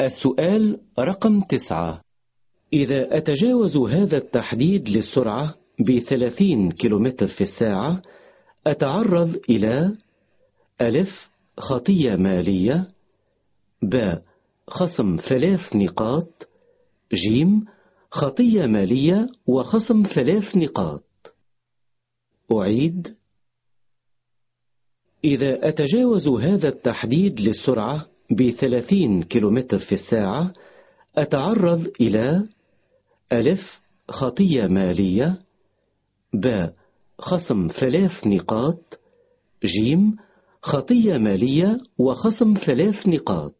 السؤال رقم تسعة. إذا أتجاوز هذا التحديد للسرعة بثلاثين كيلومتر في الساعة أتعرض إلى ألف خطية مالية ب خصم ثلاث نقاط جيم خطية مالية وخصم ثلاث نقاط. أعيد. إذا أتجاوز هذا التحديد للسرعة بثلاثين كيلومتر في الساعة أتعرض إلى ألف خطية مالية ب خصم ثلاث نقاط جيم خطية مالية وخصم ثلاث نقاط.